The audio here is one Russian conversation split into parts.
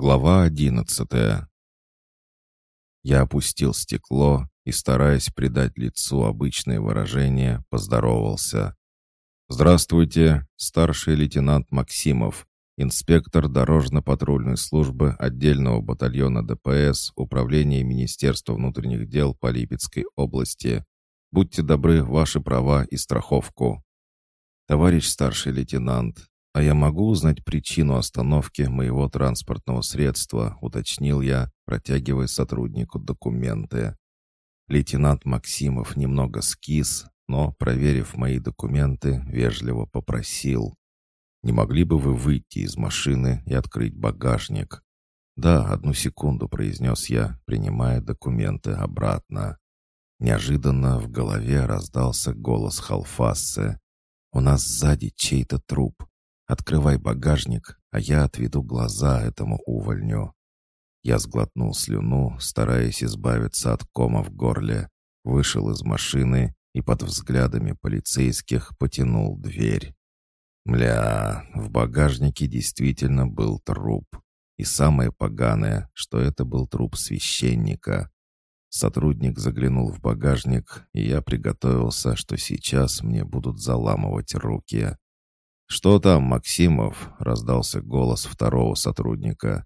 Глава одиннадцатая. Я опустил стекло и, стараясь придать лицу обычное выражение, поздоровался. «Здравствуйте, старший лейтенант Максимов, инспектор дорожно-патрульной службы отдельного батальона ДПС Управления Министерства внутренних дел по Липецкой области. Будьте добры, ваши права и страховку». «Товарищ старший лейтенант, «А я могу узнать причину остановки моего транспортного средства?» — уточнил я, протягивая сотруднику документы. Лейтенант Максимов немного скис, но, проверив мои документы, вежливо попросил. «Не могли бы вы выйти из машины и открыть багажник?» «Да, одну секунду», — произнес я, принимая документы обратно. Неожиданно в голове раздался голос Халфассе. «У нас сзади чей-то труп. Открывай багажник, а я отведу глаза этому увольню». Я сглотнул слюну, стараясь избавиться от кома в горле, вышел из машины и под взглядами полицейских потянул дверь. Мля, в багажнике действительно был труп. И самое поганое, что это был труп священника. Сотрудник заглянул в багажник, и я приготовился, что сейчас мне будут заламывать руки. «Что там, Максимов?» — раздался голос второго сотрудника.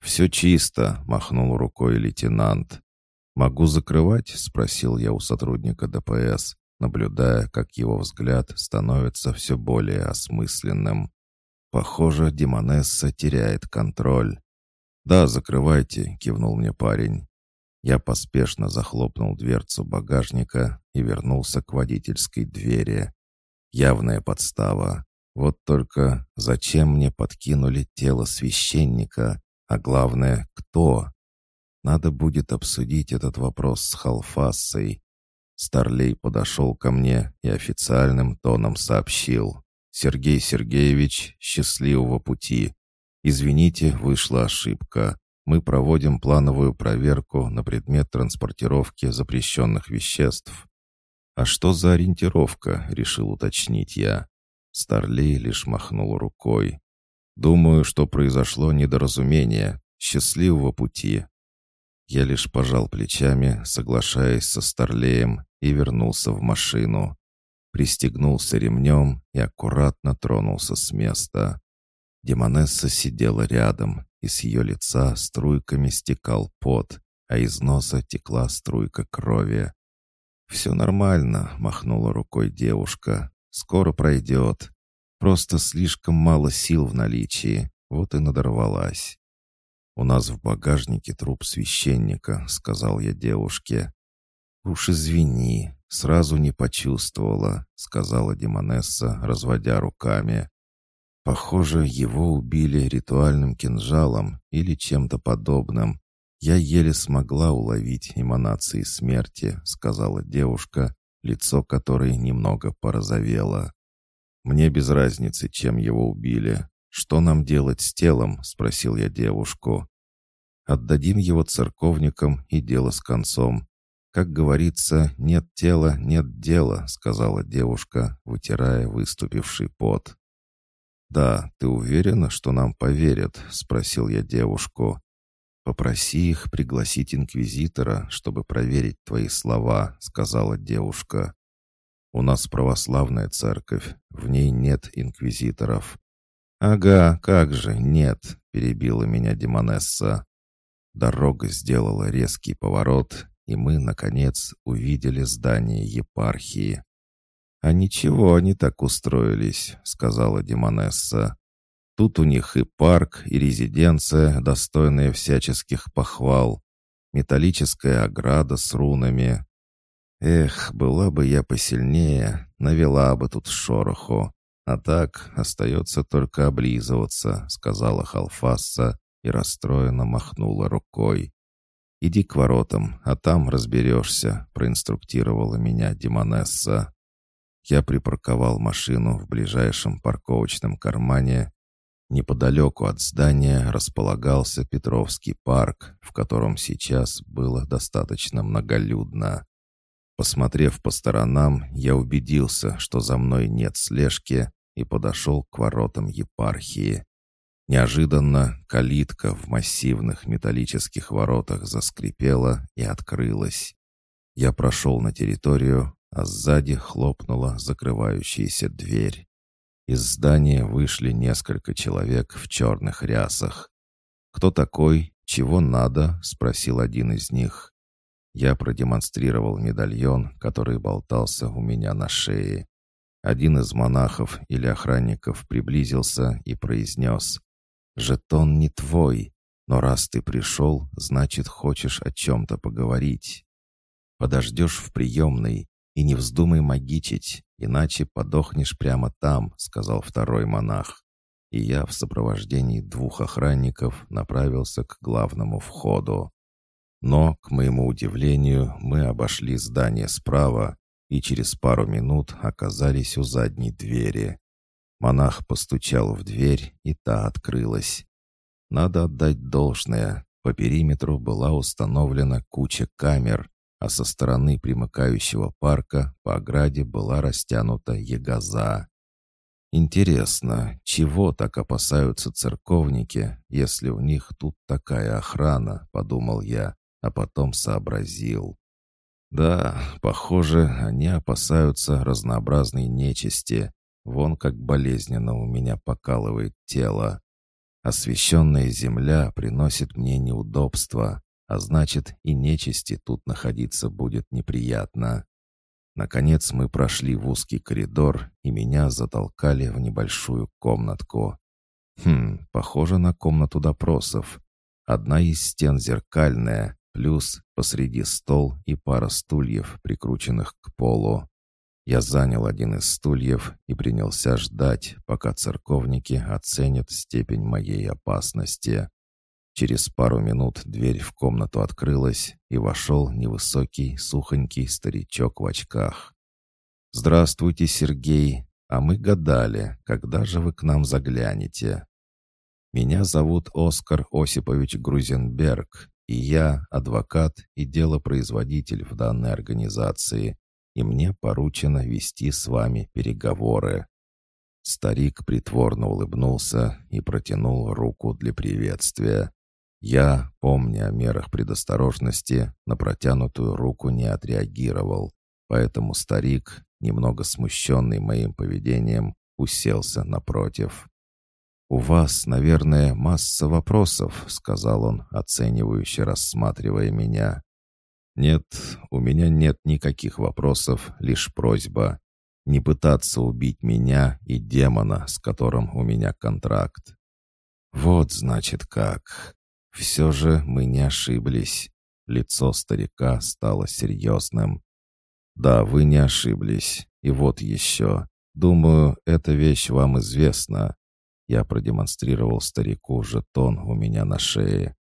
«Все чисто», — махнул рукой лейтенант. «Могу закрывать?» — спросил я у сотрудника ДПС, наблюдая, как его взгляд становится все более осмысленным. Похоже, Демонесса теряет контроль. «Да, закрывайте», — кивнул мне парень. Я поспешно захлопнул дверцу багажника и вернулся к водительской двери. Явная подстава. Вот только зачем мне подкинули тело священника, а главное, кто? Надо будет обсудить этот вопрос с Халфассой. Старлей подошел ко мне и официальным тоном сообщил. «Сергей Сергеевич, счастливого пути. Извините, вышла ошибка. Мы проводим плановую проверку на предмет транспортировки запрещенных веществ». «А что за ориентировка?» — решил уточнить я. Старлей лишь махнул рукой. «Думаю, что произошло недоразумение. Счастливого пути!» Я лишь пожал плечами, соглашаясь со Старлеем, и вернулся в машину. Пристегнулся ремнем и аккуратно тронулся с места. Демонесса сидела рядом, и с ее лица струйками стекал пот, а из носа текла струйка крови. «Все нормально», — махнула рукой девушка. Скоро пройдет. Просто слишком мало сил в наличии. Вот и надорвалась. «У нас в багажнике труп священника», — сказал я девушке. «Уж извини, сразу не почувствовала», — сказала Демонесса, разводя руками. «Похоже, его убили ритуальным кинжалом или чем-то подобным. Я еле смогла уловить эманации смерти», — сказала девушка, лицо которой немного порозовело. «Мне без разницы, чем его убили. Что нам делать с телом?» — спросил я девушку. «Отдадим его церковникам и дело с концом. Как говорится, нет тела, нет дела», — сказала девушка, вытирая выступивший пот. «Да, ты уверена, что нам поверят?» — спросил я девушку. «Попроси их пригласить инквизитора, чтобы проверить твои слова», — сказала девушка. «У нас православная церковь, в ней нет инквизиторов». «Ага, как же, нет», — перебила меня Демонесса. Дорога сделала резкий поворот, и мы, наконец, увидели здание епархии. «А ничего они так устроились», — сказала Демонесса. Тут у них и парк, и резиденция, достойная всяческих похвал. Металлическая ограда с рунами. Эх, была бы я посильнее, навела бы тут шороху. А так остается только облизываться, сказала Халфасса и расстроенно махнула рукой. «Иди к воротам, а там разберешься», — проинструктировала меня Демонесса. Я припарковал машину в ближайшем парковочном кармане Неподалеку от здания располагался Петровский парк, в котором сейчас было достаточно многолюдно. Посмотрев по сторонам, я убедился, что за мной нет слежки, и подошел к воротам епархии. Неожиданно калитка в массивных металлических воротах заскрипела и открылась. Я прошел на территорию, а сзади хлопнула закрывающаяся дверь. Из здания вышли несколько человек в черных рясах. «Кто такой? Чего надо?» — спросил один из них. Я продемонстрировал медальон, который болтался у меня на шее. Один из монахов или охранников приблизился и произнес «Жетон не твой, но раз ты пришел, значит, хочешь о чем-то поговорить. Подождешь в приемной и не вздумай магичить, иначе подохнешь прямо там», — сказал второй монах. И я в сопровождении двух охранников направился к главному входу. Но, к моему удивлению, мы обошли здание справа и через пару минут оказались у задней двери. Монах постучал в дверь, и та открылась. Надо отдать должное. По периметру была установлена куча камер, а со стороны примыкающего парка по ограде была растянута ягоза. Интересно, чего так опасаются церковники, если у них тут такая охрана, подумал я, а потом сообразил. Да, похоже, они опасаются разнообразной нечисти. Вон как болезненно у меня покалывает тело. Освященная земля приносит мне неудобства, а значит и нечисти тут находиться будет неприятно. Наконец мы прошли в узкий коридор, и меня затолкали в небольшую комнатку. Хм, похоже на комнату допросов. Одна из стен зеркальная, плюс посреди стол и пара стульев, прикрученных к полу. Я занял один из стульев и принялся ждать, пока церковники оценят степень моей опасности. Через пару минут дверь в комнату открылась, и вошел невысокий, сухонький старичок в очках. «Здравствуйте, Сергей, а мы гадали, когда же вы к нам заглянете?» «Меня зовут Оскар Осипович Грузенберг, и я адвокат и делопроизводитель в данной организации, и мне поручено вести с вами переговоры». Старик притворно улыбнулся и протянул руку для приветствия. Я, помня о мерах предосторожности, на протянутую руку не отреагировал, поэтому старик, немного смущенный моим поведением, уселся напротив. «У вас, наверное, масса вопросов», — сказал он, оценивающе рассматривая меня. «Нет, у меня нет никаких вопросов, лишь просьба не пытаться убить меня и демона, с которым у меня контракт». «Вот, значит, как. Все же мы не ошиблись». Лицо старика стало серьезным. «Да, вы не ошиблись. И вот еще. Думаю, эта вещь вам известна. Я продемонстрировал старику жетон у меня на шее.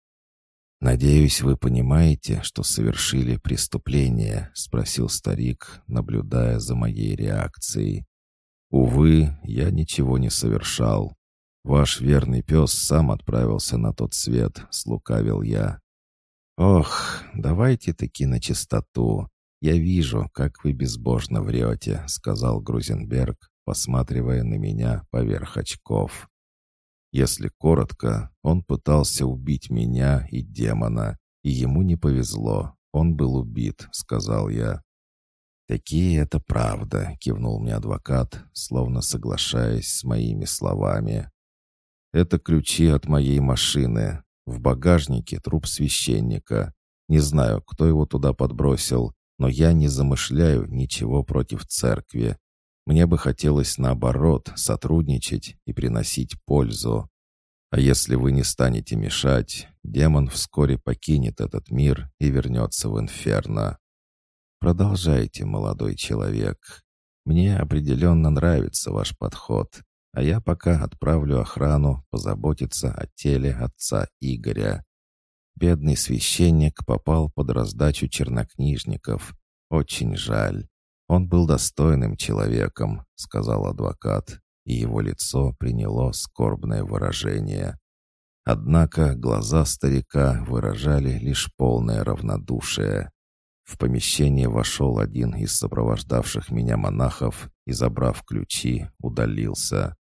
«Надеюсь, вы понимаете, что совершили преступление?» — спросил старик, наблюдая за моей реакцией. «Увы, я ничего не совершал. Ваш верный пес сам отправился на тот свет», — слукавил я. «Ох, давайте-таки на чистоту. Я вижу, как вы безбожно врете», — сказал Грузенберг, посматривая на меня поверх очков. Если коротко, он пытался убить меня и демона, и ему не повезло. Он был убит, сказал я. «Такие это правда», — кивнул мне адвокат, словно соглашаясь с моими словами. «Это ключи от моей машины. В багажнике труп священника. Не знаю, кто его туда подбросил, но я не замышляю ничего против церкви. Мне бы хотелось, наоборот, сотрудничать и приносить пользу. А если вы не станете мешать, демон вскоре покинет этот мир и вернется в инферно. Продолжайте, молодой человек. Мне определенно нравится ваш подход, а я пока отправлю охрану позаботиться о теле отца Игоря. Бедный священник попал под раздачу чернокнижников. Очень жаль. «Он был достойным человеком», — сказал адвокат, и его лицо приняло скорбное выражение. Однако глаза старика выражали лишь полное равнодушие. В помещение вошел один из сопровождавших меня монахов и, забрав ключи, удалился.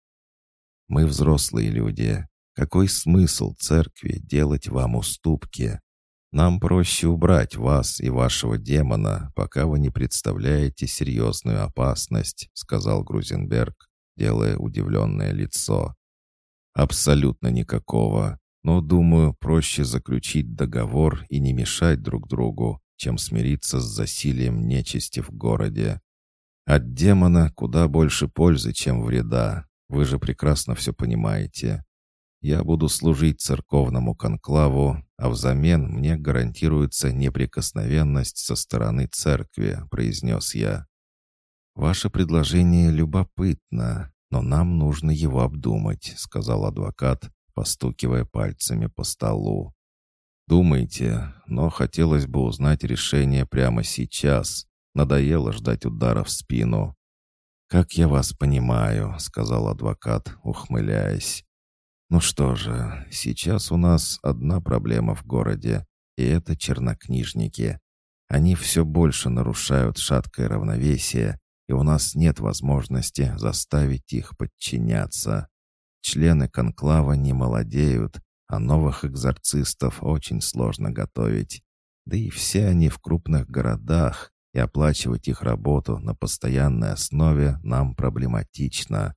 «Мы взрослые люди. Какой смысл церкви делать вам уступки? Нам проще убрать вас и вашего демона, пока вы не представляете серьезную опасность», сказал Грузенберг, делая удивленное лицо. «Абсолютно никакого. Но, думаю, проще заключить договор и не мешать друг другу, чем смириться с засилием нечисти в городе. От демона куда больше пользы, чем вреда. Вы же прекрасно все понимаете. Я буду служить церковному конклаву, а взамен мне гарантируется неприкосновенность со стороны церкви», — произнес я. «Ваше предложение любопытно, но нам нужно его обдумать», — сказал адвокат, постукивая пальцами по столу. «Думайте, но хотелось бы узнать решение прямо сейчас. Надоело ждать удара в спину». «Как я вас понимаю», — сказал адвокат, ухмыляясь. «Ну что же, сейчас у нас одна проблема в городе, и это чернокнижники. Они все больше нарушают шаткое равновесие, и у нас нет возможности заставить их подчиняться. Члены конклава не молодеют, а новых экзорцистов очень сложно готовить. Да и все они в крупных городах, и оплачивать их работу на постоянной основе нам проблематично.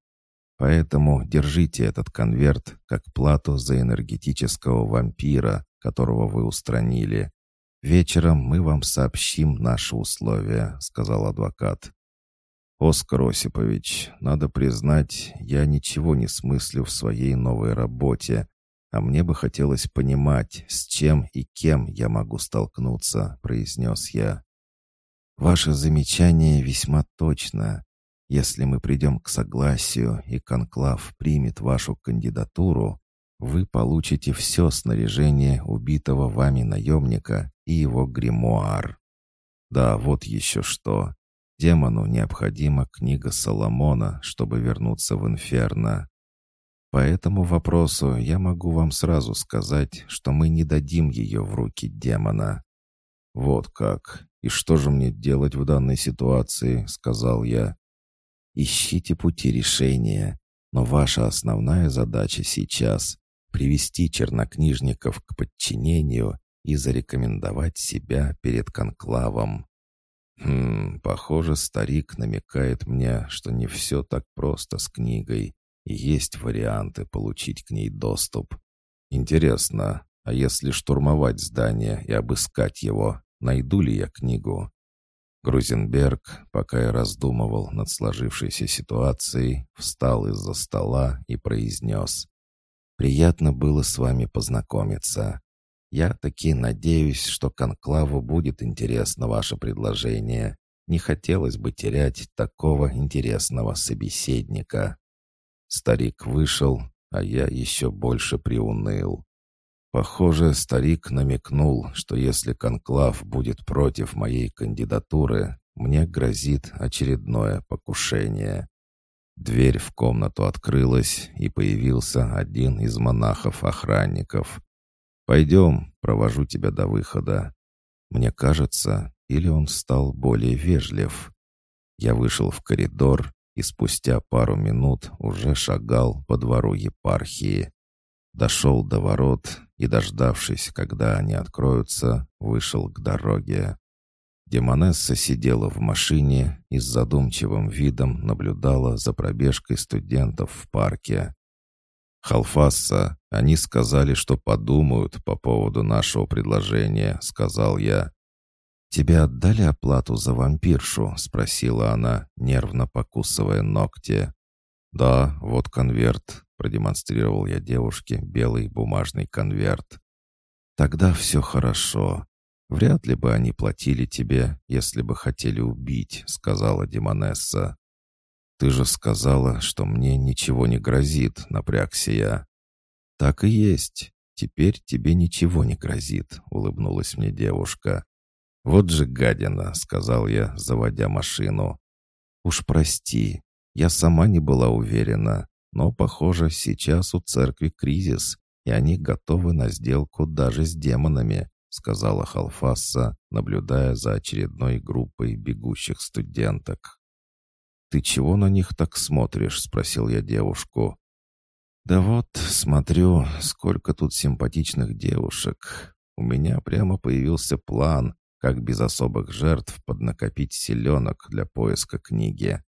Поэтому держите этот конверт как плату за энергетического вампира, которого вы устранили. Вечером мы вам сообщим наши условия», — сказал адвокат. «Оскар Осипович, надо признать, я ничего не смыслю в своей новой работе, а мне бы хотелось понимать, с чем и кем я могу столкнуться», — произнес я. «Ваше замечание весьма точно. Если мы придем к согласию и конклав примет вашу кандидатуру, вы получите все снаряжение убитого вами наемника и его гримуар. Да, вот еще что. Демону необходима книга Соломона, чтобы вернуться в инферно. По этому вопросу я могу вам сразу сказать, что мы не дадим ее в руки демона. «Вот как. И что же мне делать в данной ситуации?» — сказал я. Ищите пути решения, но ваша основная задача сейчас — привести чернокнижников к подчинению и зарекомендовать себя перед конклавом. Хм, похоже, старик намекает мне, что не все так просто с книгой, и есть варианты получить к ней доступ. Интересно, а если штурмовать здание и обыскать его, найду ли я книгу? Грузенберг, пока я раздумывал над сложившейся ситуацией, встал из-за стола и произнес. «Приятно было с вами познакомиться. Я таки надеюсь, что Конклаву будет интересно ваше предложение. Не хотелось бы терять такого интересного собеседника». Старик вышел, а я еще больше приуныл. Похоже, старик намекнул, что если конклав будет против моей кандидатуры, мне грозит очередное покушение. Дверь в комнату открылась, и появился один из монахов-охранников. «Пойдем, провожу тебя до выхода». Мне кажется, или он стал более вежлив. Я вышел в коридор и спустя пару минут уже шагал по двору епархии. Дошел до ворот и, дождавшись, когда они откроются, вышел к дороге. Демонесса сидела в машине и с задумчивым видом наблюдала за пробежкой студентов в парке. «Халфасса, они сказали, что подумают по поводу нашего предложения», — сказал я. «Тебе отдали оплату за вампиршу?» — спросила она, нервно покусывая ногти. «Да, вот конверт», — продемонстрировал я девушке белый бумажный конверт. «Тогда все хорошо. Вряд ли бы они платили тебе, если бы хотели убить», — сказала Демонесса. «Ты же сказала, что мне ничего не грозит», — напрягся я. «Так и есть. Теперь тебе ничего не грозит», — улыбнулась мне девушка. «Вот же гадина», — сказал я, заводя машину. «Уж прости, я сама не была уверена, но, похоже, сейчас у церкви кризис, и они готовы на сделку даже с демонами», сказала Халфасса, наблюдая за очередной группой бегущих студенток. «Ты чего на них так смотришь?» — спросил я девушку. «Да вот, смотрю, сколько тут симпатичных девушек. У меня прямо появился план, как без особых жертв поднакопить селенок для поиска книги.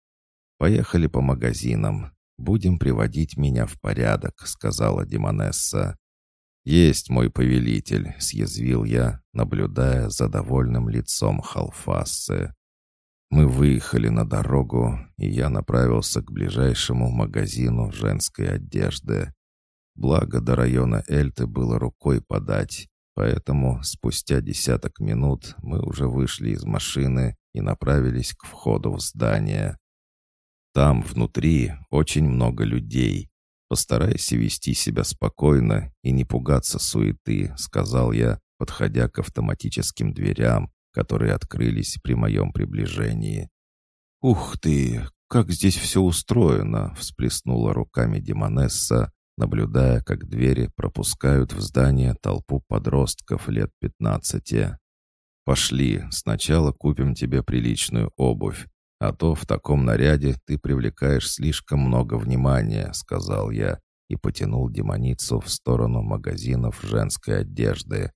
Поехали по магазинам. Будем приводить меня в порядок», — сказала Демонесса. «Есть мой повелитель», — съязвил я, наблюдая за довольным лицом Халфассы. Мы выехали на дорогу, и я направился к ближайшему магазину женской одежды. Благо, до района Эльты было рукой подать, поэтому спустя десяток минут мы уже вышли из машины и направились к входу в здание. Там, внутри, очень много людей. Постарайся вести себя спокойно и не пугаться суеты», — сказал я, подходя к автоматическим дверям, которые открылись при моем приближении. «Ух ты, как здесь все устроено!» — всплеснула руками Демонесса, наблюдая, как двери пропускают в здание толпу подростков лет пятнадцати. «Пошли, сначала купим тебе приличную обувь, а то в таком наряде ты привлекаешь слишком много внимания», — сказал я и потянул демоницу в сторону магазинов женской одежды.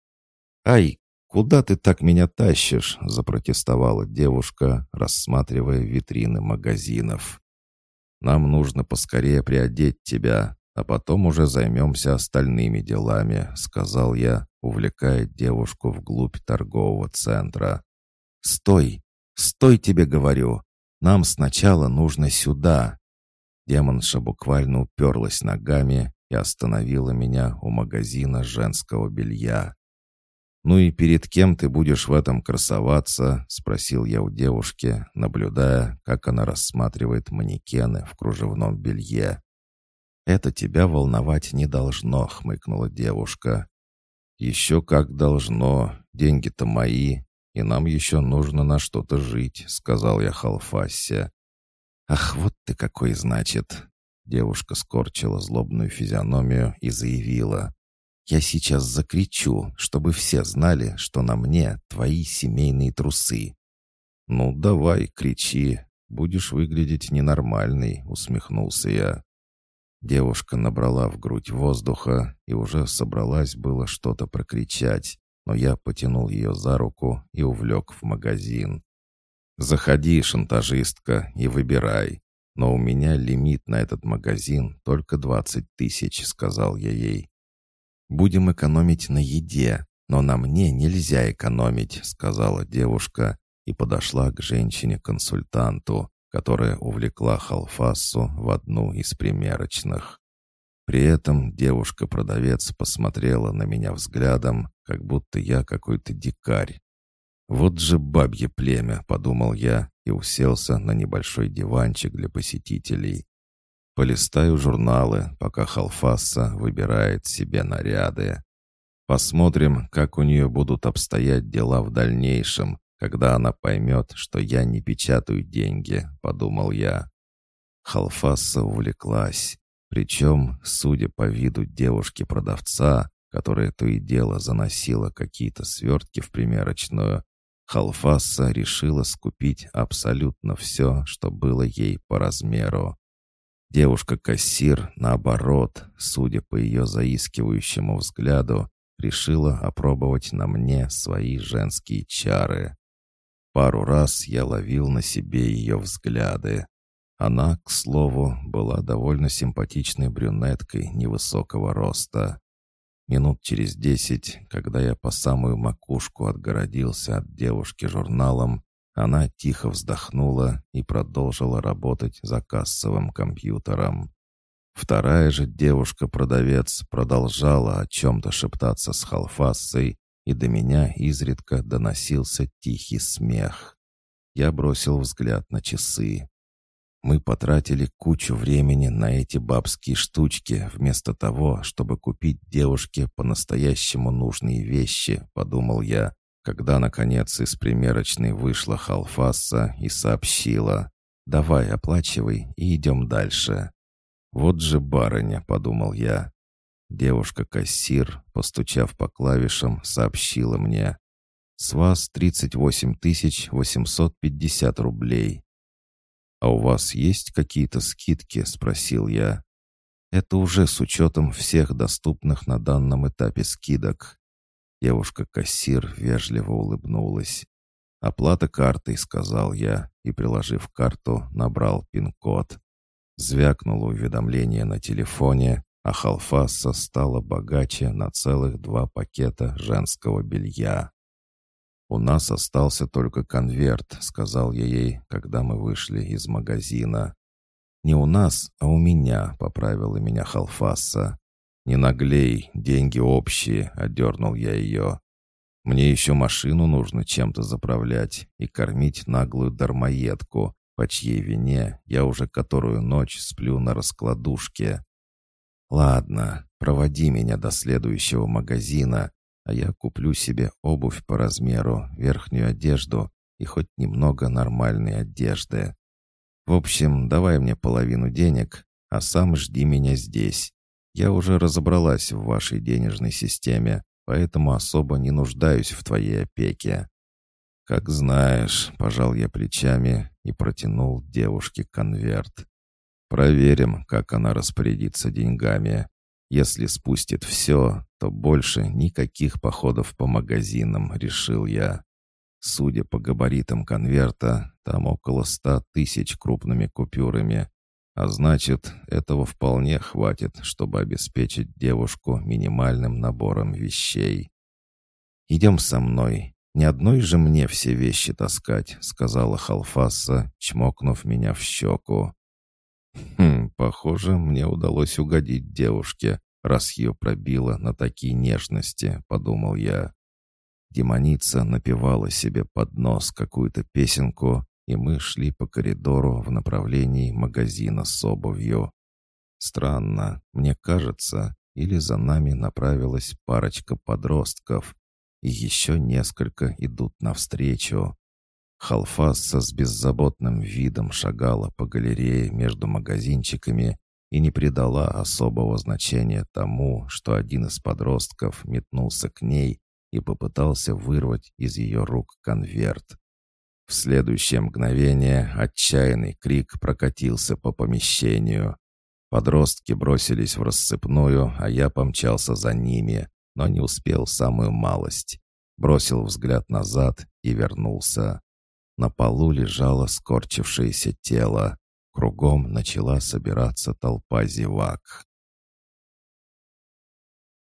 «Ай, «Куда ты так меня тащишь?» — запротестовала девушка, рассматривая витрины магазинов. «Нам нужно поскорее приодеть тебя, а потом уже займемся остальными делами», — сказал я, увлекая девушку вглубь торгового центра. «Стой! Стой, тебе говорю! Нам сначала нужно сюда!» Демонша буквально уперлась ногами и остановила меня у магазина женского белья. «Ну и перед кем ты будешь в этом красоваться?» — спросил я у девушки, наблюдая, как она рассматривает манекены в кружевном белье. «Это тебя волновать не должно», — хмыкнула девушка. «Еще как должно. Деньги-то мои, и нам еще нужно на что-то жить», — сказал я Халфассе. «Ах, вот ты какой, значит!» Девушка скорчила злобную физиономию и заявила. Я сейчас закричу, чтобы все знали, что на мне твои семейные трусы». «Ну, давай, кричи. Будешь выглядеть ненормальный», — усмехнулся я. Девушка набрала в грудь воздуха и уже собралась было что-то прокричать, но я потянул ее за руку и увлек в магазин. «Заходи, шантажистка, и выбирай. Но у меня лимит на этот магазин только двадцать тысяч», — сказал я ей. «Будем экономить на еде, но на мне нельзя экономить», — сказала девушка и подошла к женщине-консультанту, которая увлекла Халфасу в одну из примерочных. При этом девушка-продавец посмотрела на меня взглядом, как будто я какой-то дикарь. «Вот же бабье племя», — подумал я и уселся на небольшой диванчик для посетителей. Полистаю журналы, пока Халфаса выбирает себе наряды. Посмотрим, как у нее будут обстоять дела в дальнейшем, когда она поймет, что я не печатаю деньги, подумал я. Халфаса увлеклась. Причем, судя по виду девушки-продавца, которая то и дело заносила какие-то свертки в примерочную, Халфаса решила скупить абсолютно все, что было ей по размеру. Девушка-кассир, наоборот, судя по ее заискивающему взгляду, решила опробовать на мне свои женские чары. Пару раз я ловил на себе ее взгляды. Она, к слову, была довольно симпатичной брюнеткой невысокого роста. Минут через десять, когда я по самую макушку отгородился от девушки журналом, она тихо вздохнула и продолжила работать за кассовым компьютером. Вторая же девушка-продавец продолжала о чем-то шептаться с Халфассой, и до меня изредка доносился тихий смех. Я бросил взгляд на часы. Мы потратили кучу времени на эти бабские штучки, вместо того, чтобы купить девушке по-настоящему нужные вещи, подумал я, когда, наконец, из примерочной вышла Халфаса и сообщила «Давай, оплачивай и идем дальше». «Вот же барыня», — подумал я. Девушка-кассир, постучав по клавишам, сообщила мне «С вас 38 850 рублей». «А у вас есть какие-то скидки?» — спросил я. Это уже с учетом всех доступных на данном этапе скидок. Девушка-кассир вежливо улыбнулась. «Оплата картой», — сказал я, и, приложив карту, набрал пин-код. Звякнуло уведомление на телефоне, а Халфаса стала богаче на целых два пакета женского белья. «У нас остался только конверт», — сказал я ей, когда мы вышли из магазина. «Не у нас, а у меня», — поправила меня Халфаса. «Не наглей, деньги общие», — одернул я ее. «Мне еще машину нужно чем-то заправлять и кормить наглую дармоедку, по чьей вине я уже которую ночь сплю на раскладушке. Ладно, проводи меня до следующего магазина, а я куплю себе обувь по размеру, верхнюю одежду и хоть немного нормальной одежды. В общем, давай мне половину денег, а сам жди меня здесь. Я уже разобралась в вашей денежной системе, поэтому особо не нуждаюсь в твоей опеке». «Как знаешь», — пожал я плечами и протянул девушке конверт. «Проверим, как она распорядится деньгами. Если спустит все, то больше никаких походов по магазинам, решил я. Судя по габаритам конверта, там около ста тысяч крупными купюрами. А значит, этого вполне хватит, чтобы обеспечить девушку минимальным набором вещей. «Идем со мной. Не одной же мне все вещи таскать», — сказала Халфаса, чмокнув меня в щеку. «Хм, похоже, мне удалось угодить девушке, раз ее пробило на такие нежности», — подумал я. Демоница напевала себе под нос какую-то песенку, и мы шли по коридору в направлении магазина с обувью. Странно, мне кажется, или за нами направилась парочка подростков, и еще несколько идут навстречу. Халфасса с беззаботным видом шагала по галерее между магазинчиками и не придала особого значения тому, что один из подростков метнулся к ней и попытался вырвать из ее рук конверт. В следующее мгновение отчаянный крик прокатился по помещению. Подростки бросились в рассыпную, а я помчался за ними, но не успел самую малость. Бросил взгляд назад и вернулся. На полу лежало скорчившееся тело. Кругом начала собираться толпа зевак.